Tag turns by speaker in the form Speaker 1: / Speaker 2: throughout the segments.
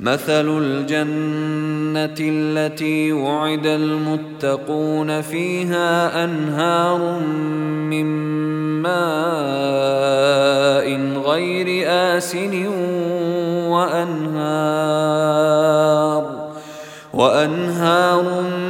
Speaker 1: مثل الجنة التي وعد المتقون فيها أنهار من ماء غير آسن وأنهار وأنهار من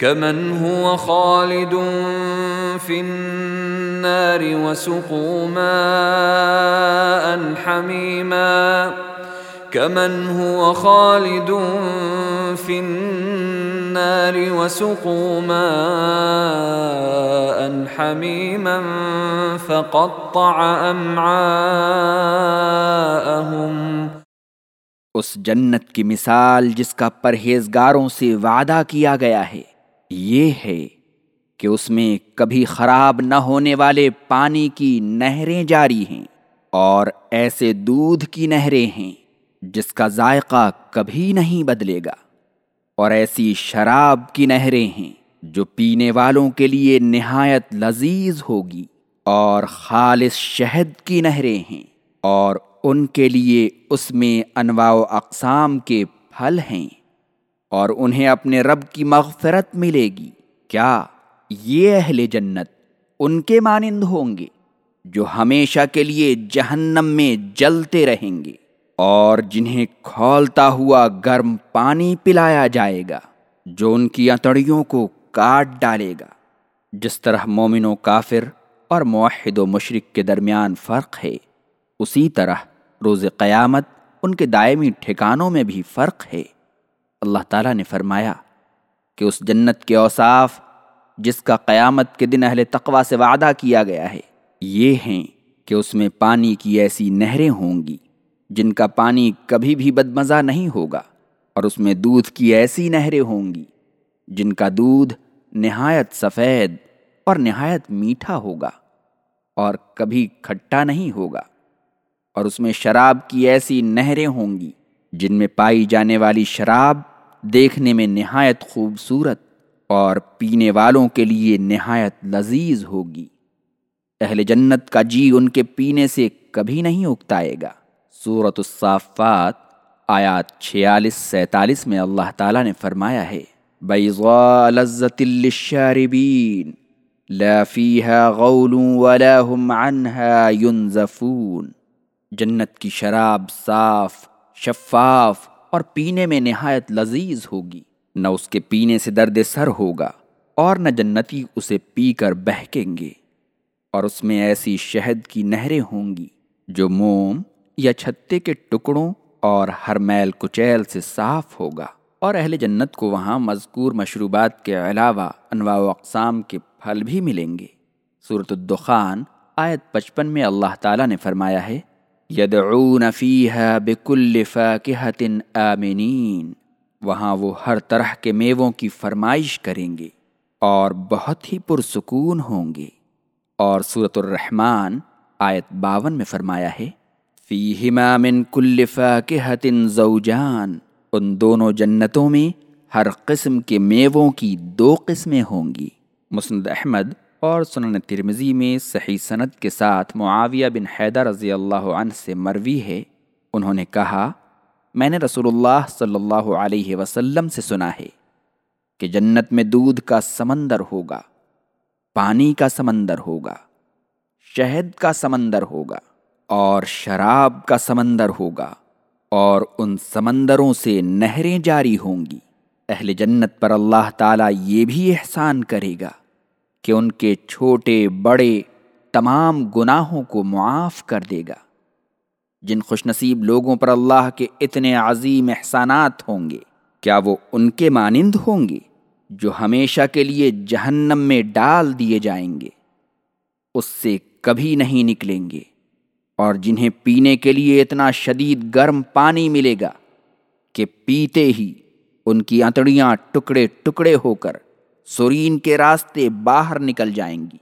Speaker 1: كمن هو خالد في النار وسقوا ماء حميما كمن هو خالد في النار وسقوا ماء حميما فقطع أمعاءهم
Speaker 2: اس جنت کی مثال جس کا پرہیزگاروں سے وعدہ کیا گیا ہے۔ یہ ہے کہ اس میں کبھی خراب نہ ہونے والے پانی کی نہریں جاری ہیں اور ایسے دودھ کی نہریں ہیں جس کا ذائقہ کبھی نہیں بدلے گا اور ایسی شراب کی نہریں ہیں جو پینے والوں کے لیے نہایت لذیذ ہوگی اور خالص شہد کی نہریں ہیں اور ان کے لیے اس میں انواع و اقسام کے پھل ہیں۔ اور انہیں اپنے رب کی مغفرت ملے گی۔ کیا یہ اہل جنت ان کے مانند ہوں گے جو ہمیشہ کے لیے جہنم میں جلتے رہیں گے اور جنہیں کھولتا ہوا گرم پانی پلایا جائے گا، جو ان کی اتڑیوں کو کاٹ ڈالے گا۔ جس طرح مومن و کافر اور معاہد و مشرق کے درمیان فرق ہے، اسی طرح روز قیامت ان کے دائمی ٹھکانوں میں بھی فرق ہے۔ اللہ تعالیٰ نے فرمایا کہ اس جنت کے اوصاف جس کا قیامت کے دن اہل تقوا سے وعدہ کیا گیا ہے، یہ ہیں کہ اس میں پانی کی ایسی نہریں ہوں گی جن کا پانی کبھی بھی بدمزہ نہیں ہوگا اور اس میں دودھ کی ایسی نہریں ہوں گی جن کا دودھ نہایت سفید اور نہایت میٹھا ہوگا اور کبھی کھٹا نہیں ہوگا اور اس میں شراب کی ایسی نہریں ہوں گی جن میں پائی جانے والی شراب دیکھنے میں نہایت خوبصورت اور پینے والوں کے لیے نہایت لذیذ ہوگی۔ اہل جنت کا جی ان کے پینے سے کبھی نہیں اکتائے گا۔ صورت الصافات، آیات چھیالیس، سینتالیس میں اللہ تعالیٰ نے فرمایا ہے، بیضاء لذت للشاربین، لا فیہا غول ولا هم عنها ينزفون جنت کی شراب صاف، شفاف اور پینے میں نہایت لذیذ ہوگی۔ نہ اس کے پینے سے درد سر ہوگا اور نہ جنتی اسے پی کر بہکیں گے۔ اور اس میں ایسی شہد کی نہریں ہوں گی جو موم یا چھتے کے ٹکڑوں اور ہر میل کچیل سے صاف ہوگا۔ اور اہل جنت کو وہاں مذکور مشروبات کے علاوہ انواع و اقسام کے پھل بھی ملیں گے۔ صورت الدخان آیت پچپن میں اللہ تعالیٰ نے فرمایا ہے یدعون فیہا بکل فاکہت آمنین۔ وہاں وہ ہر طرح کے میووں کی فرمائش کریں گے اور بہت ہی پرسکون ہوں گے۔ اور صورت الرحمن آیت باون میں فرمایا ہے، فیہما من کل فاکہت زوجان۔ ان دونوں جنتوں میں ہر قسم کے میووں کی دو قسمیں ہوں گی۔ مسند احمد اور سنن ترمزی میں صحیح صنعت کے ساتھ معاویہ بن حیدر رضی اللہ عنہ سے مروی ہے۔ انہوں نے کہا، میں نے رسول اللہ صلی اللہ علیہ وسلم سے سنا ہے کہ جنت میں دودھ کا سمندر ہوگا، پانی کا سمندر ہوگا، شہد کا سمندر ہوگا اور شراب کا سمندر ہوگا اور ان سمندروں سے نہریں جاری ہوں گی۔ اہل جنت پر اللہ تعالیٰ یہ بھی احسان کرے گا۔ کہ ان کے چھوٹے بڑے تمام گناہوں کو معاف کر دے گا۔ جن خوش نصیب لوگوں پر اللہ کے اتنے عظیم احسانات ہوں گے، کیا وہ ان کے مانند ہوں گے جو ہمیشہ کے لیے جہنم میں ڈال دیے جائیں گے؟ اس سے کبھی نہیں نکلیں گے۔ اور جنہیں پینے کے لیے اتنا شدید گرم پانی ملے گا کہ پیتے ہی ان کی انتڑیاں ٹکڑے ٹکڑے ہو کر سورین کے راستے باہر نکل جائیں گی۔